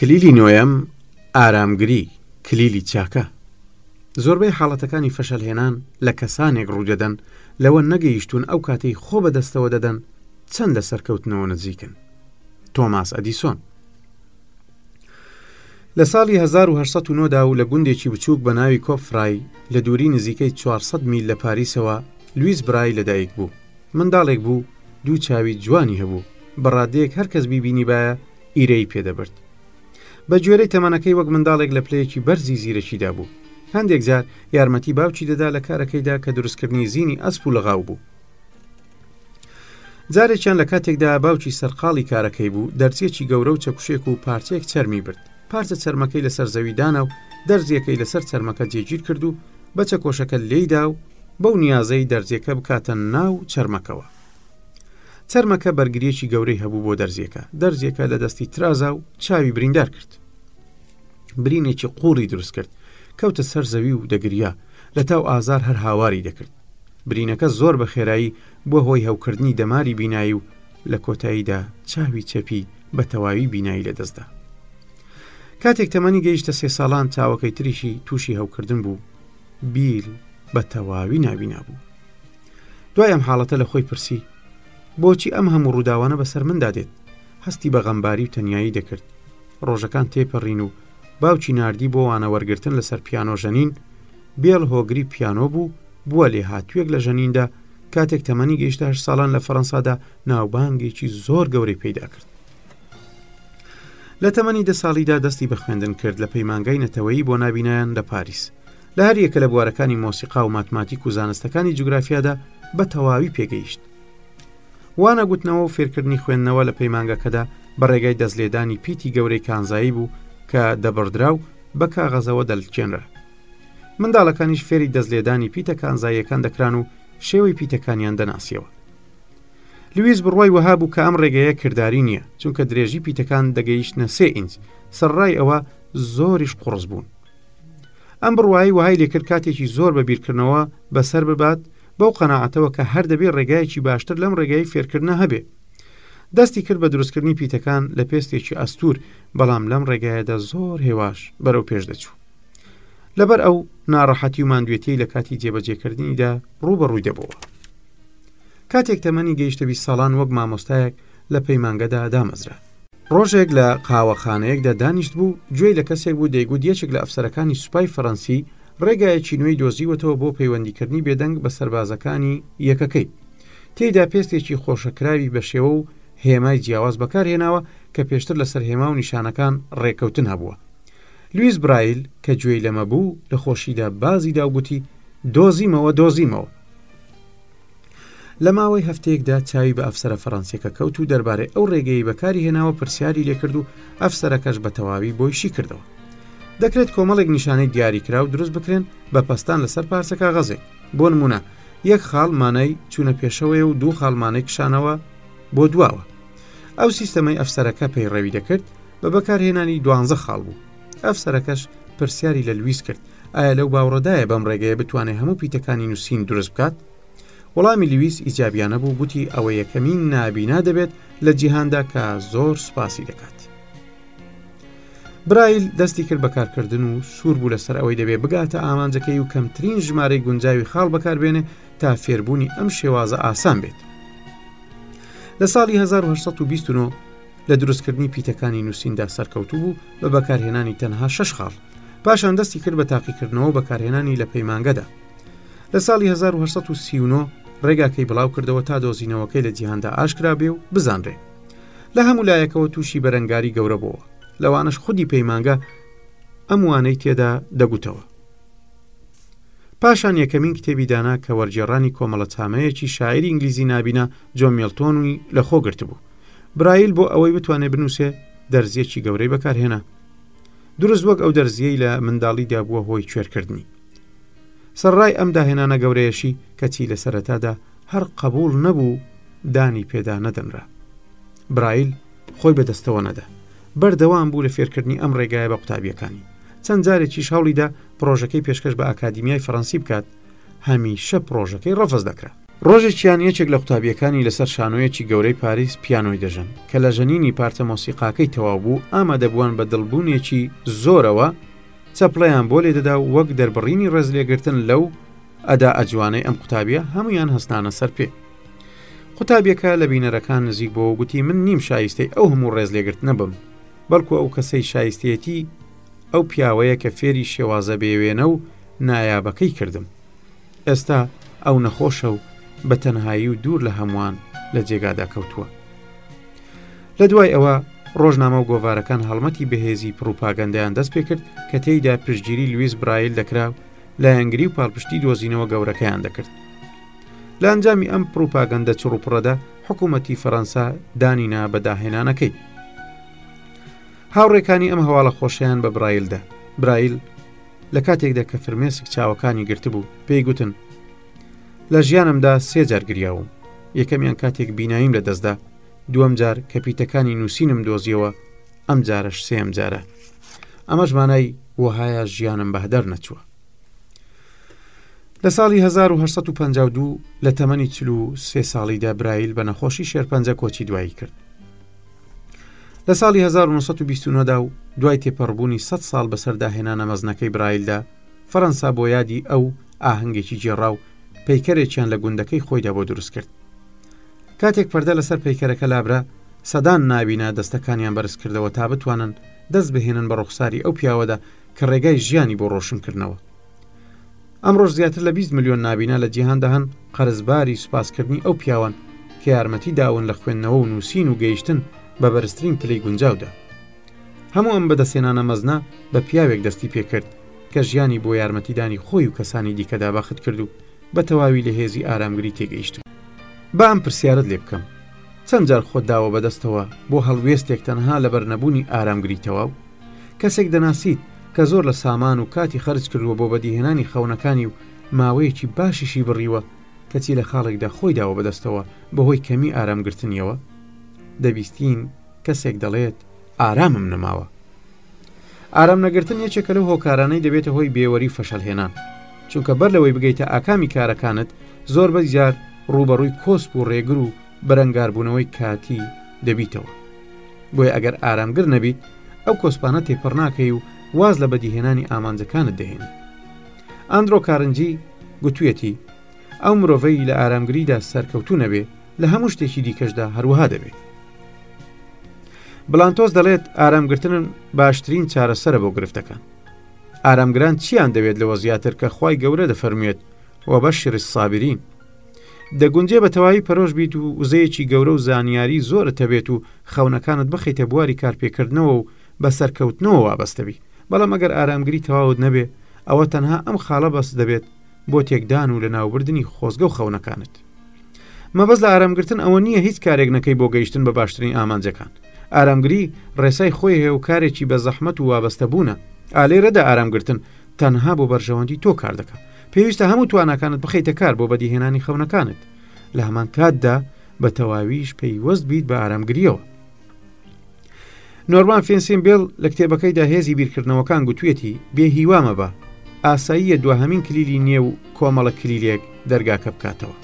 کلیلی نۆیەم ئارامگری کلیلی چاکە زۆربەی حاڵەتەکانی فەشەلهێنان لە کەسانێک ڕوودەدەن لەوە نەگەیشتون ئەو کاتەی خۆ بەدەستەوە دەدەن چەند لە سەرکەوتنەوە نزیکن تۆماس ئەدیسۆن لە ساڵی 1970 دا و لە گوندێکی بچووک بە ناوی کۆفرای لە دووری نزیکەی 400 میل لە پاریسەوە لویس برای لەدایک بوو منداڵێک بوو دوو چاوی جوانی هەبوو بە ڕادەیەک هەر کەس بیبینی باە ئیرەی پێدەبرد بە گوێرەی تەمەنەکەی وەک منداڵێک لە پلەیەکی بەرزی زیرەکیدا بوو هەندێک جار یارمەتی باوکی دەدا لە کارەکەیدا کە دروستکردنی زینی ئەسپ و لەغاو بوو جارێکیان لە کاتێکدا باوکی سەرقاڵی کارەکەی بوو دەرزیەکی گەورە و چەکوشێک و پارچەیەک چەرمی برد پارچە چەرمەکەی لەسەر زەوی دانا و دەرزیەکەی لەسەر چەرمەکە جێگیر کرد و بە چەکۆشەکە لێیدا و بەو نیازەی دەرزیەکە بکاتە ناو چەرمەکەەوە چەرمەکە بەرگریەکی گەورەی هەبوو بۆ دەرزیەکە دەرزیەکە لە دەستی ترازا و چاوی بریندار کرد برینێکی قوڕی دروست کرد کەوتە سەر زەوی و دەگریا لە تاو ئازار هەر هاواری دەکرد برینەکە زۆر بە خێرایی بووە هۆی هەوکردنی دەماری بینایی و لە کۆتاییدا چاوی چەپی بە تەواوی بینایی لەدەستدا. کاتێک تەمەنی گەیشتە سێ ساڵان چاوەکەی تریشی تووشی هەوکردن بوو، بیل بە تەواوی نابینا بوو. دوای ئەم حاڵەتە لە خۆی پرسی، بۆچی ئەم هەموو ڕووداوانە بەسەر مندا دێت؟ هەستی بە غەمباری و تەنایی دەکرد. ڕۆژەکان تێپەڕین و باوکی ناردی بۆ وانە وەرگرتن لەسەر پیانۆ ژەنین، بێڵ هۆگری پیانۆ بوو، بووە لێهاتوویەک لە ژەنیندا، کاتێک تەمەنی گەیشتە هەشت ساڵان لە فەرەنسادا ناوبانگێکی زۆر گەورەی پەیدا کرد. لە تەمەنی دە ساڵیدا دەستی بە خوێندن کرد لە پەیمانگای نەتەوەیی بۆ نابینایان لە پاریس. لە هەریەکە لە بوارەکانی مۆسیقا و ماتماتیک و زانستەکانی جوگرافیادا بە تەواوی پێگەیشت. وانە گوتنەوە و فێرکردنی خوێندنەوە لە پەیمانگەکەدا بە ڕێگای دەستلێدانی پیتی گەورەی کانزایی بوو کە دەبڕدرا و بە کاغەزەوە دەلکێنرا. منداڵەکانیش فێری دەست لێدانی پیتە کانزاییەکان دەکران و شێوەی پیتەکانیان دەناسیەوە لویس بڕوای وەها بوو کە ئەم ڕێگەیە کردداری نییە چونکە درێژی پیتەکان دەگەیشتە سێ ئینج سەرڕای ئەوە زۆریش قڕز بوون ئەم بڕوایی وهای لێکرد کاتێکی زۆر بە بیرکردنەوە بەسەر ببات بەو قەنەعاتەوە کە هەر دەبێ ڕێگایەکی باشتر لەم ڕێگای فێرکردە هەبێ دەستی کرد بە دروستکردنی پیتەکان لە پێستێکی ئەستور بەڵام لەم ڕێگایەدا زۆر هێواش بەرەو پێش دەچوو لەبەر ئەو ناڕەحەتی و ماندوێتی لە کاتی جێبەجێکردنیدا ڕوو بە ڕووی دەبەوە کاتێک تەمەنی گەیشتەوی ساڵان وەک مامۆستایەک لە پەیمانگەدا دامەزرا ڕۆژێک لە قاوەخانەیەکدا دانیشت بوو گوێی لە کەسێک بوو دەیگوت یەکێک لە ئەفسەرەکانی سوپای فەڕەنسی ڕێگایەکی نوێی دۆزیوەتەوە بۆ پەیوەندیکردنی بێدەنگ بە سەربازەکانی یەکەکەی تێیدا پێستێکی خۆشەکراوی بەشێوە و هێمای جیاواز بەکارهێناوە کە پێشتر لەسەر هێما و نیشانەکان ڕێکەوتن هەبووە لویس برایل کە گوێی لەمە بوو لە خۆشیدا بازی دا و گوتی دۆزیمەوە دۆزیمەوە لە ماوەی هەفتەیەکدا چاوی بە ئەفسرە فەڕەنسیەکە کەوت و دەربارەی ئەو ڕێگەی بەکاری هێناوە پرسیاری لێکرد و ئەفسەرەکەش بە تەواوی بۆیشی کردەوە دەکرێت کۆمەڵێک نیشانەی دیاری کرا و دروست بکرێن بە پستان لەسەر پارچەکە غەزێ بۆ نمونە یەک خاڵ مانای چوونە پێشەوەی و دوو خاڵمانەی کشانەوە بۆ دواوە ئەو سیستەمەی ئەفسەرەکە پەیڕەوی دەکرد بە بەکارهێنانی دوانزە خاڵ بوو ئەفسەرەکەش پرسیاری لە لویس کرد ئایا لەو باوڕەدایە بەم ڕێگەیە بتوانێت هەموو پیتەکانی نووسین دروست بکات وەڵامی لویس ئیجابیانە بوو گوتی ئەوە یەکەمین نابینا دەبێت لە جیهاندا کە زۆر سوپاسی دەکات برایل دەستی کرد بەکارکردن و سوور بوو لەسەر ئەوەی دەبێ بگاتە ئامانجەکەی و کەمترین ژمارەی گونجاوی خاڵ بەکاربێنێ تا فێربوونی ئەم شێوازە ئاسان بێت لە ساڵی 1920 لە دروستکردنی پیتەکانی نووسیندا سەرکەوتوو بوو بە بەکارهێنانی تەنها شش خاڵ پاشان دەستی کرد بە تاقیکردنەوە بەکارهێنانی لە پەیمانگەدا لە ساڵی 1939 ڕێگاکەی بڵاو کردەوە تا دۆزینەوەکەی لە جیهاندا ئاشکرا بێ و بزانرێ لە هەموو لایەکەوە تووشی بەرەنگاری گەورە بووە لەوانش خودی پەیمانگە ئەم وانەی تێدا دەگوتەوە پاشان یەکەمین کتێبی دانا کە وەرجێڕانی کۆمەڵە تامەیەکی شاعری ئینگلیزی نابینا جۆن میلتۆنوی لە خۆگرت بوو برایل بۆ ئەوەی بتوانێت بنووسێ دەرزیەکی گەورەی بەکارهێنا دروست وەک ئەو دەرزیەی لە منداڵیدا بووە هۆی کوێرکردنی سەرڕای ئەم داهێنانە گەورەیەشی کەچی لە سەرەتادا هەر قبول نەبوو دانی پێدا نەدەنرا برایل خۆی بەدەستەوە نەدا بەردەوام بوو لە فێرکردنی ئەم ڕێگایە بە قوتابیەکانی چەند جارێکیش هەوڵیدا پرۆژەکەی پێشکەش بە ئاکادمیای فەرەنسی بکات هەمیشە پرۆژەکەی ڕەفز دەکرا ڕۆژێکیان یەکێک لە قوتابیەکانی لەسەر شانۆیەکی گەورەی پاریس پیانۆی دەژەن کە لە ژەنینی پارتە مۆسیقاکەی تەواو بوو ئامادەبووان بە دڵبوونێکی زۆرەوە چەپڵەیان بۆ لێدەدا و وەک دەربڕینی ڕێزلێگرتن لەو ئەدا ئەجوانەی ئەم قوتابیە هەمویان هەستانە سەر پێ قوتابیەکە لە بینەرەکان نزیک بۆ گوتی من نیم شایستەی ئەو هەموو ڕێزلێگرت نەبم بەڵکو ئەو کەسەی شایستێتی ئەو پیاوەیە کە فێری شێوازە بێوێنە و نایابەکەی کردم ئێستا ئەو نەخۆشە و بە تەنهایی و دوور لە هەمووان لە جێگادا کەوتووە. لە دوای ئەوە ڕۆژنامە و گۆڤارەکان هەڵمەتی بەهێزی پڕوپاگەندیان دەست پێکرد کە تێیدا پشتگیری لویس برایل دەکرا و لایەنگری و پاڵپشتی دۆزینەوە گەورەکەیان دەکرد لە ئەنجامی ئەم پڕوپاگەندە چڕوپڕەدا حکوومەتی فەەنسا دانینا بە داهێنانەکەی هاوڕێکانی ئەم هەواڵە خۆشیان بە برایلدا برایل لە کاتێکدا کە فرمێسک چاوەکانی گرتبوو پێی گوتن لە ژیانمدا سێ جار گریاوم یەکەمیان کاتێک بیناییم لە دەستدا دووەم جار کە پیتەکانی نووسینم دۆزیەوە ئەم جارش سێم جارە ئەمەش مانای وەهایە ژیانم بەهدەر نەچووە لە ساڵی 1952 لە تەمەنی چلو سێ ساڵیدا برایل بە نەخۆشی شێرپەنجە کۆچی دوایی کرد لە ساڵی 1929 دا و دوای تێپەڕبوونی سەد ساڵ بەسەر داهێنانە مەزنەکەی برایلدا فەرەنسا بۆ یادی ئەو ئاهەنگێکی گێڕا و پەیکەرێکیان لە گوندەکەی خۆیدا بۆ دروست کرد کاتێک پەردە لەسەر پەیکەرەکە لابرا سەدان نابینا دەستەکانیان بەرز کردەوە تا بتوانن دەست بهێنن بە ڕوخساری ئەو پیاوەدا کە ڕێگای ژیانی بۆ ڕۆشنکردنەوە ئەمڕۆش زیاتر لە بیست ملیۆن نابینا لە جیهاندا هەن قەرزباری سوپاسکردنی ئەو پیاوەن کە یارمەتی داون لە خوێندنەوە و نووسین و گەیشتن بە بەرزترین پلەی گونجاودا هەموو ئەم بەدەستێنانە مەزنە بە پیاوێک دەستی پێکرد کە ژیانی بۆ یارمەتیدانی خۆی و کەسانی دیکەدا بەخت کرد و بە تەواوی لە هێزی ئارامگری تێگەیشت با ئەم پرسیارت لێ بکەم چەند جار خۆت داوە بەدەستەوە بۆ هەڵوێستێک تەنها لەبەر نەبوونی ئارامگری تەواو؟ کەسێک دەناسیت کە زۆر لە سامان و کاتی خەرج کردووە بۆ بەدیهێنانی خەونەکانی و ماوەیەکی باشیشی بڕیوە کەچی لە خاڵێکدا خۆی داوە بەدەستەوە بەهۆی کەمی ئارام گرتنیەوە؟ دەبیستین کەسێک دەڵێت ئارامم نەماوە. ئارام نەگرتن یەکێکە لەو هۆکارانەی دەبێتە هۆی بێوەری و فەشەلهێنان چونکە بەر لەوەی بگەیتە ئاکامی کارەکانت زۆر بەجار ڕوبەڕووی کۆسپ و ڕێگر و بەرەنگاربوونەوەی کاتی دەبیتەوە بۆیە ئەگەر ئارامگر نەبیت ئەو کۆسپانە تێپەڕ ناکەی و واز لە بەدیهێنانی ئامانجەکانت دەهێنی ئەندرۆ کارنجی گوتویەتی ئەو مرۆڤەی لە ئارامگریدا سەرکەوتو نەبێ لە هەموو شتێکی دیکەشدا هەروەها دەبێت بلانتۆز دەڵێت ئارامگرتنن باشترین چارەسەرە بۆ گرفتەکان ئارامگران چیان دەوێت لەوە زیاتر کە خی گەورە دەفەرموێت و بە شری سابرین دەگونجێ بە تەواوی پەرۆش بیت و وزەیەکی گەورە و زانیاری زۆرت هەبێت و خەونەکانت بخەیتە بواری کارپێکردنەوە و بە سەرکەوتنەوە وابەستە بی، بەڵام ئەگەر ئارامگری تەواوت نەبێ، ئەوە تەنها ئەم خاڵە بەس دەبێت بۆ تێکدان و لەناوبردنی خۆزگە و خەونەکانت. مەبەست لە ئارامگرتن ئەوە نییە هیچ کارێک نەکەی بۆ گەیشتن بە باشترین ئامانجەکان. ئارامگری ڕێسای خۆی هەیە و کارێکی بە زەحمەت و وابەستەبوونە. ئالێرەدا ئارامگرتن تەنها بۆ بەرژەوەندی تۆ کار دەکا. پێویستە هەموو تواناکانت بخەیتە کار بۆ بەدیهێنانی خەونەکانت لە هەمان کاتدا بە تەواویش پەیوەست بیت بە ئارامگریەوە نۆرمان فێنسین بێڵ لە کتێبەکەیدا هێزی بیرکردنەوەکان گوتوێتی بێ هیوامە بە ئاساییە دواهمین کلیلی نێو کۆمەڵە کلیلێک دەرگاکە بکاتەوە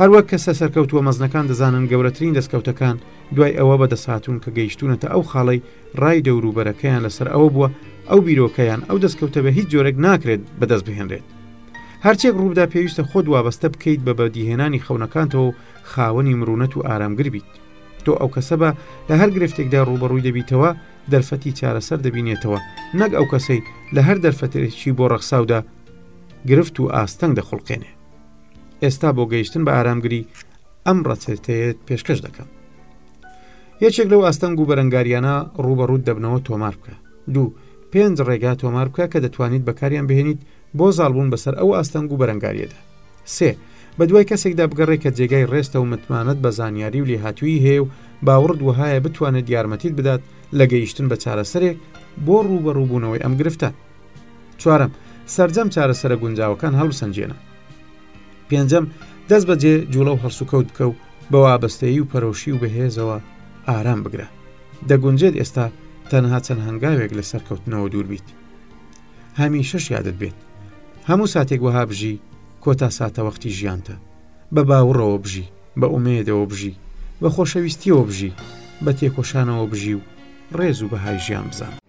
هەروەک کەسە سەرکەوتووە مەزنەکان دەزانن گەورەترین دەستکەوتەکان دوای ئەوە بەدەسهاتوون کە گەیشتونەتە ئەو خاڵەی ڕای دەوروبەرەکەیان لەسەر ئەوە بووە ئەو بیرۆکەیان ئەو دەستکەوتە بە هیچ جۆرێک ناکرێت بەدەست بهێنرێت هەرچێک ڕووبدا پێویستە خۆت وابەستە بکەیت بە بەدیهێنانی خەونەکانتەوە و خاوەنی مرونەت و ئارامگر بیت تۆ ئەو کەسە بە لە هەر گرفتێکدا ڕوبەڕووی دەبیتەوە دەرفەتی چارەسەر دەبینێتەوە نەک ئەو کەسەی لە هەر دەرفەتێکی بۆ ڕەخساودا گرفت و ئاستەنگ دەخڵقێنێ ئێستا بۆ گەیشتن بە ئارامگری ئەم ڕەچێتەیەت پێشکەش دەکەم یەکێک لەو ئاستەنگ و بەرەنگاریانە ڕوبەڕوت دەبنەوە تۆمار بکە دوو پێنج ڕێگا تۆمار بکە کە دەتوانیت بەکاریان بهێنیت بۆ زالبوون بەسەر ئەو ئاستەنگ و بەرەنگاریەدا سێ بە دوای کەسێکدا بگەڕێ کە جێگای ڕێستە و متمانەت بە زانیاری و لێهاتووی هەیە و باوەڕت وهایە بتوانێت یارمەتیت بدات لە گەیشتن بە چارەسەرێک بۆ ڕوبەڕوبوونەوەی ئەم گرفتە چوارەم، سەرجەم چارەسەرە گونجاوەکان هەڵبسەنجێنە. پێنجەم، دەست بەجێ جوڵە و هەڵسوکەوت بکە و بە وابەستەیی و پەرۆشی و بەهێزەوە ئارام بگرە. دەگونجێت ئێستا تەنها چەند هەنگاوێک لە سەرکەوتنەوە دوور بیت. هەمی شەش یادت بێت. هەموو ساتێک وەها بژی کۆتا ساتە وەختی ژیانتە. بە باوڕەوە بژی، بە ئومێدەوە بژی، بە خۆشەویستیەوە بژی، بە تێکۆشانەوە بژی و ڕێز و بەهای ژیان بزان.